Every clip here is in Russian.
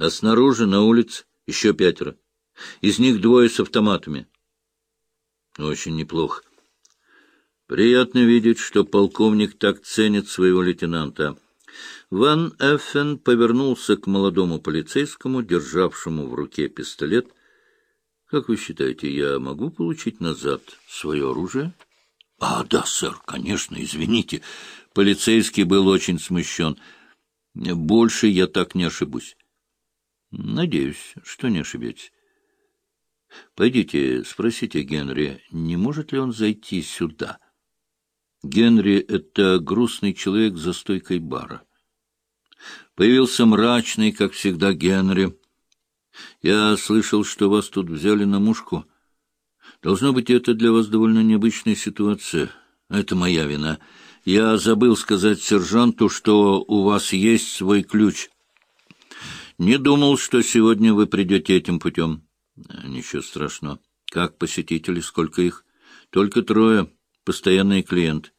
А снаружи, на улице, еще пятеро. Из них двое с автоматами. Очень неплохо. Приятно видеть, что полковник так ценит своего лейтенанта. Ван Эффен повернулся к молодому полицейскому, державшему в руке пистолет. — Как вы считаете, я могу получить назад свое оружие? — А, да, сэр, конечно, извините. Полицейский был очень смущен. — Больше я так не ошибусь. — Надеюсь, что не ошибетесь. Пойдите, спросите Генри, не может ли он зайти сюда? Генри — это грустный человек за стойкой бара. Появился мрачный, как всегда, Генри. Я слышал, что вас тут взяли на мушку. Должно быть, это для вас довольно необычная ситуация. Это моя вина. Я забыл сказать сержанту, что у вас есть свой ключ. Не думал, что сегодня вы придете этим путем. Ничего страшного. Как посетители, сколько их? Только трое. Постоянный клиент.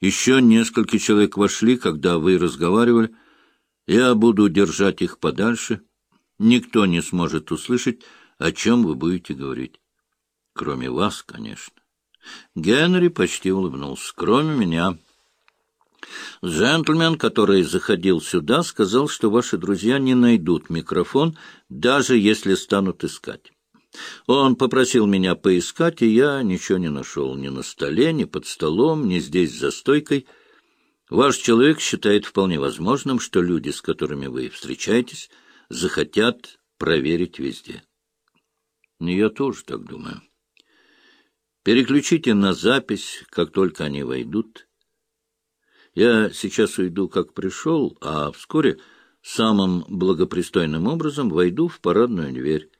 Еще несколько человек вошли, когда вы разговаривали. Я буду держать их подальше. Никто не сможет услышать, о чем вы будете говорить. Кроме вас, конечно. Генри почти улыбнулся. Кроме меня. Джентльмен, который заходил сюда, сказал, что ваши друзья не найдут микрофон, даже если станут искать. Он попросил меня поискать, и я ничего не нашел ни на столе, ни под столом, ни здесь за стойкой. Ваш человек считает вполне возможным, что люди, с которыми вы встречаетесь, захотят проверить везде. Я тоже так думаю. Переключите на запись, как только они войдут. Я сейчас уйду, как пришел, а вскоре самым благопристойным образом войду в парадную дверь.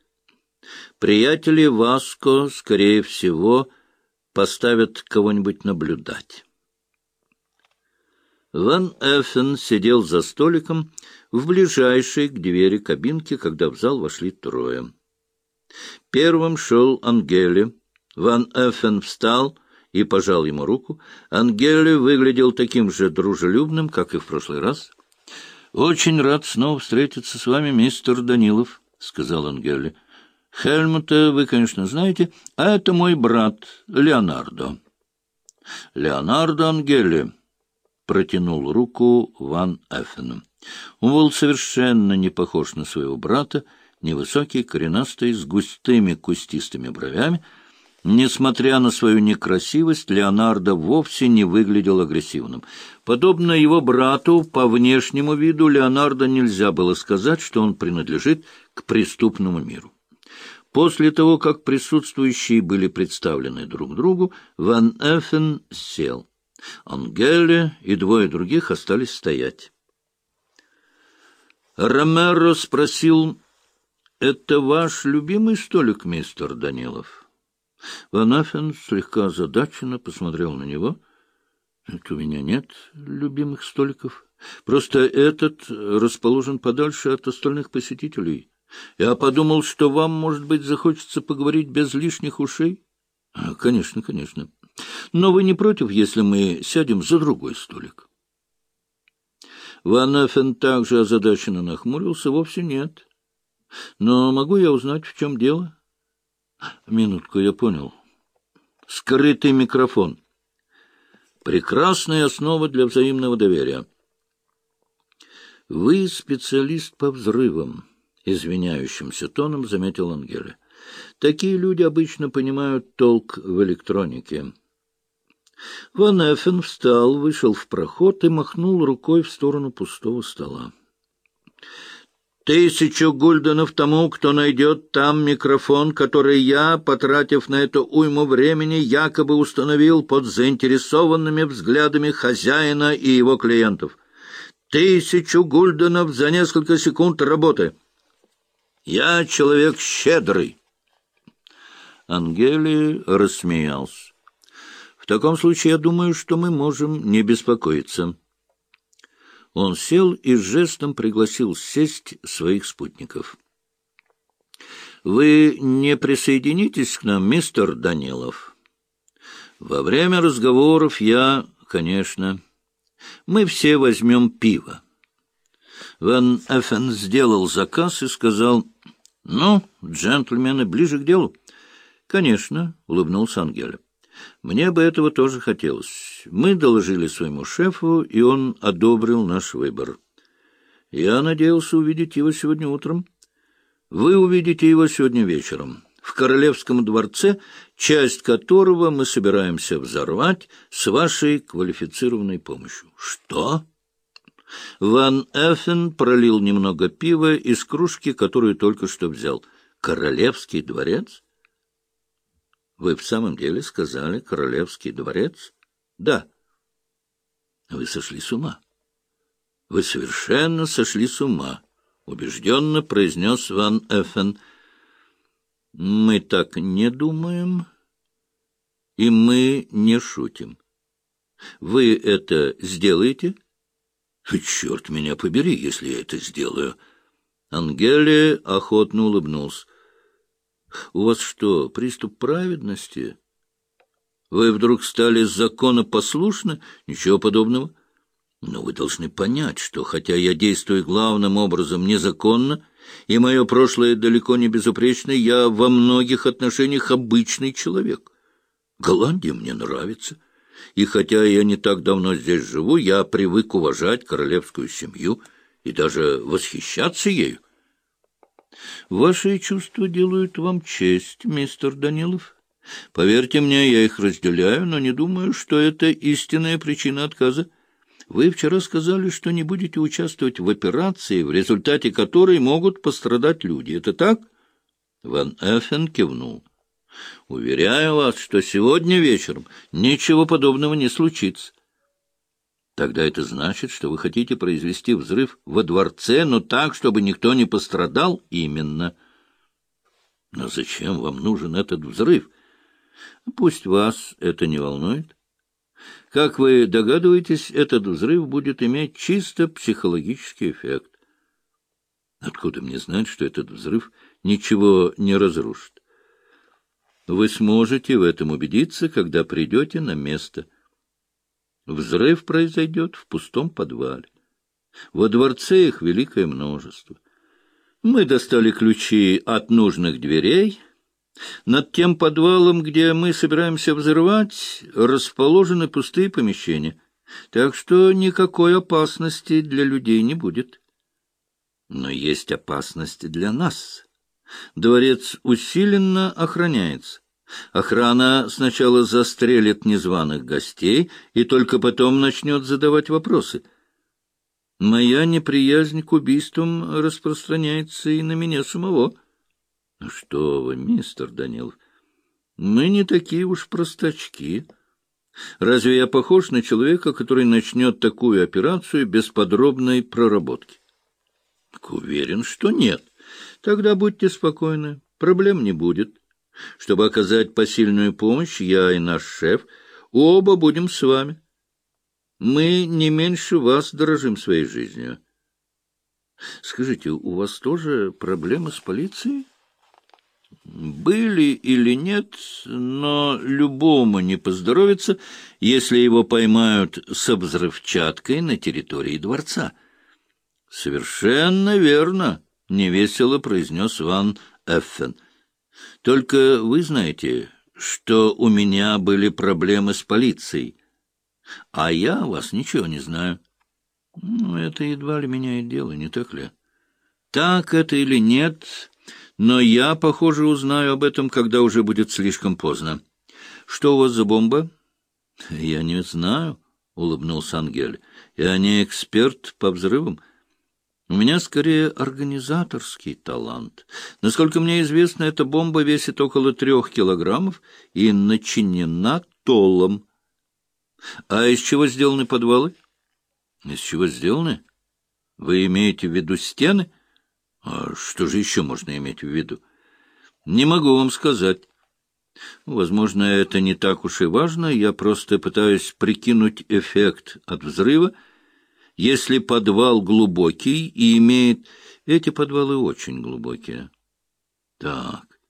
Приятели Васко, скорее всего, поставят кого-нибудь наблюдать. Ван Эффен сидел за столиком в ближайшей к двери кабинки, когда в зал вошли трое. Первым шел Ангели. Ван Эффен встал и пожал ему руку. Ангели выглядел таким же дружелюбным, как и в прошлый раз. — Очень рад снова встретиться с вами, мистер Данилов, — сказал Ангели. Хельмута вы, конечно, знаете, а это мой брат Леонардо. Леонардо Ангели протянул руку Ван Эффену. Он был совершенно не похож на своего брата, невысокий, коренастый, с густыми кустистыми бровями. Несмотря на свою некрасивость, Леонардо вовсе не выглядел агрессивным. Подобно его брату, по внешнему виду Леонардо нельзя было сказать, что он принадлежит к преступному миру. После того, как присутствующие были представлены друг другу, Ван Эффен сел. Ангеле и двое других остались стоять. Ромеро спросил, «Это ваш любимый столик, мистер Данилов?» Ван Эффен слегка озадаченно посмотрел на него. «Это у меня нет любимых столиков. Просто этот расположен подальше от остальных посетителей». Я подумал, что вам, может быть, захочется поговорить без лишних ушей. А, конечно, конечно. Но вы не против, если мы сядем за другой столик? Ван Эффен также озадаченно нахмурился. Вовсе нет. Но могу я узнать, в чем дело? Минутку, я понял. Скрытый микрофон. Прекрасная основа для взаимного доверия. Вы специалист по взрывам. — извиняющимся тоном заметил Ангеле. «Такие люди обычно понимают толк в электронике». Ван Эффен встал, вышел в проход и махнул рукой в сторону пустого стола. «Тысячу гульденов тому, кто найдет там микрофон, который я, потратив на это уйму времени, якобы установил под заинтересованными взглядами хозяина и его клиентов. Тысячу гульденов за несколько секунд работы». Я человек щедрый. Ангели рассмеялся. В таком случае, я думаю, что мы можем не беспокоиться. Он сел и жестом пригласил сесть своих спутников. «Вы не присоединитесь к нам, мистер Данилов?» «Во время разговоров я, конечно. Мы все возьмем пиво. Ван Эффен сделал заказ и сказал, «Ну, джентльмены, ближе к делу». «Конечно», — улыбнулся Ангеля. «Мне бы этого тоже хотелось. Мы доложили своему шефу, и он одобрил наш выбор. Я надеялся увидеть его сегодня утром. Вы увидите его сегодня вечером» в Королевском дворце, часть которого мы собираемся взорвать с вашей квалифицированной помощью. Что? Ван Эффен пролил немного пива из кружки, которую только что взял. Королевский дворец? Вы в самом деле сказали Королевский дворец? Да. Вы сошли с ума. Вы совершенно сошли с ума, убежденно произнес Ван Эффен. Мы так не думаем, и мы не шутим. Вы это сделаете? Черт меня побери, если я это сделаю. Ангелия охотно улыбнулся. У вас что, приступ праведности? Вы вдруг стали законопослушны? Ничего подобного. Но вы должны понять, что хотя я действую главным образом незаконно, и мое прошлое далеко не безупречное, я во многих отношениях обычный человек. Голландия мне нравится, и хотя я не так давно здесь живу, я привык уважать королевскую семью и даже восхищаться ею. Ваши чувства делают вам честь, мистер Данилов. Поверьте мне, я их разделяю, но не думаю, что это истинная причина отказа. Вы вчера сказали, что не будете участвовать в операции, в результате которой могут пострадать люди. Это так? Ван Эффен кивнул. Уверяю вас, что сегодня вечером ничего подобного не случится. Тогда это значит, что вы хотите произвести взрыв во дворце, но так, чтобы никто не пострадал именно. Но зачем вам нужен этот взрыв? Пусть вас это не волнует. Как вы догадываетесь, этот взрыв будет иметь чисто психологический эффект. Откуда мне знать, что этот взрыв ничего не разрушит? Вы сможете в этом убедиться, когда придете на место. Взрыв произойдет в пустом подвале. Во дворце их великое множество. Мы достали ключи от нужных дверей — над тем подвалом, где мы собираемся взрывать, расположены пустые помещения, так что никакой опасности для людей не будет. Но есть опасности для нас. Дворец усиленно охраняется. Охрана сначала застрелит незваных гостей и только потом начнет задавать вопросы. Моя неприязнь к убийствам распространяется и на меня самого. Ну что вы, мистер Данилов, мы не такие уж простачки. Разве я похож на человека, который начнет такую операцию без подробной проработки? Уверен, что нет. Тогда будьте спокойны, проблем не будет. Чтобы оказать посильную помощь, я и наш шеф оба будем с вами. Мы не меньше вас дорожим своей жизнью. Скажите, у вас тоже проблемы с полицией? Были или нет, но любому не поздоровится, если его поймают с взрывчаткой на территории дворца. — Совершенно верно, — невесело произнес Ван Эффен. — Только вы знаете, что у меня были проблемы с полицией, а я вас ничего не знаю. Ну, это едва ли меняет дело, не так ли? Так это или нет, но я, похоже, узнаю об этом, когда уже будет слишком поздно. Что у вас за бомба? — Я не знаю, — улыбнулся Ангель. — Я не эксперт по взрывам. У меня скорее организаторский талант. Насколько мне известно, эта бомба весит около трех килограммов и начинена толом. А из чего сделаны подвалы? Из чего сделаны? Вы имеете в виду стены? — а что же еще можно иметь в виду? Не могу вам сказать. Возможно, это не так уж и важно, я просто пытаюсь прикинуть эффект от взрыва. Если подвал глубокий и имеет... Эти подвалы очень глубокие. Так.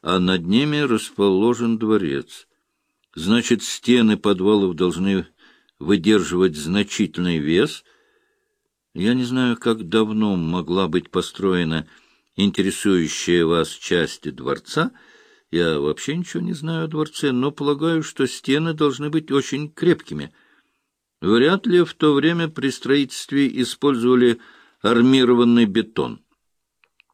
А над ними расположен дворец. Значит, стены подвалов должны выдерживать значительный вес. Я не знаю, как давно могла быть построена интересующая вас часть дворца. Я вообще ничего не знаю о дворце, но полагаю, что стены должны быть очень крепкими — Вряд ли в то время при строительстве использовали армированный бетон.